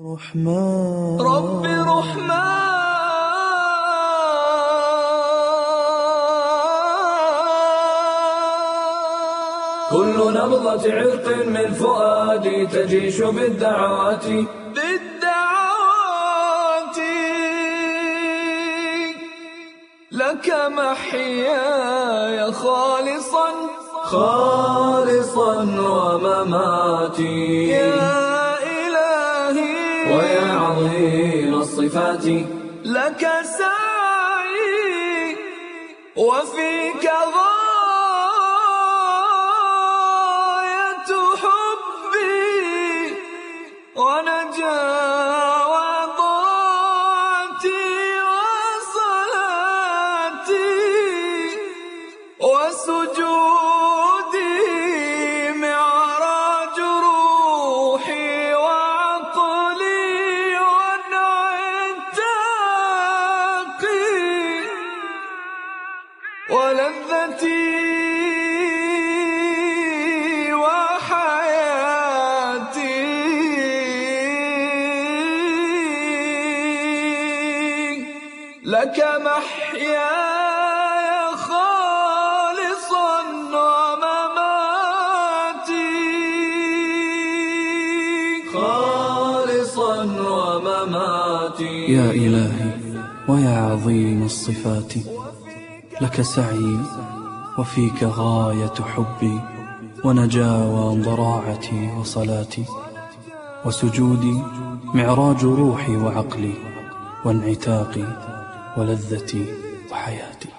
رحمن. رب رحمن. كل نبضة عرق من فؤادي تجيش بالدعوات. بالدعوات. لك محياي خالصا. خالصا ومماتي. الصفات لك سعي وفيك غاية ولذتي وحياتي. لك محياي خالصا ومماتي. خالصا ومماتي. يا إلهي ويا عظيم الصفات. لك سعي وفيك غاية حبي ونجاوى ضراعتي وصلاتي وسجودي معراج روحي وعقلي وانعتاقي ولذتي وحياتي.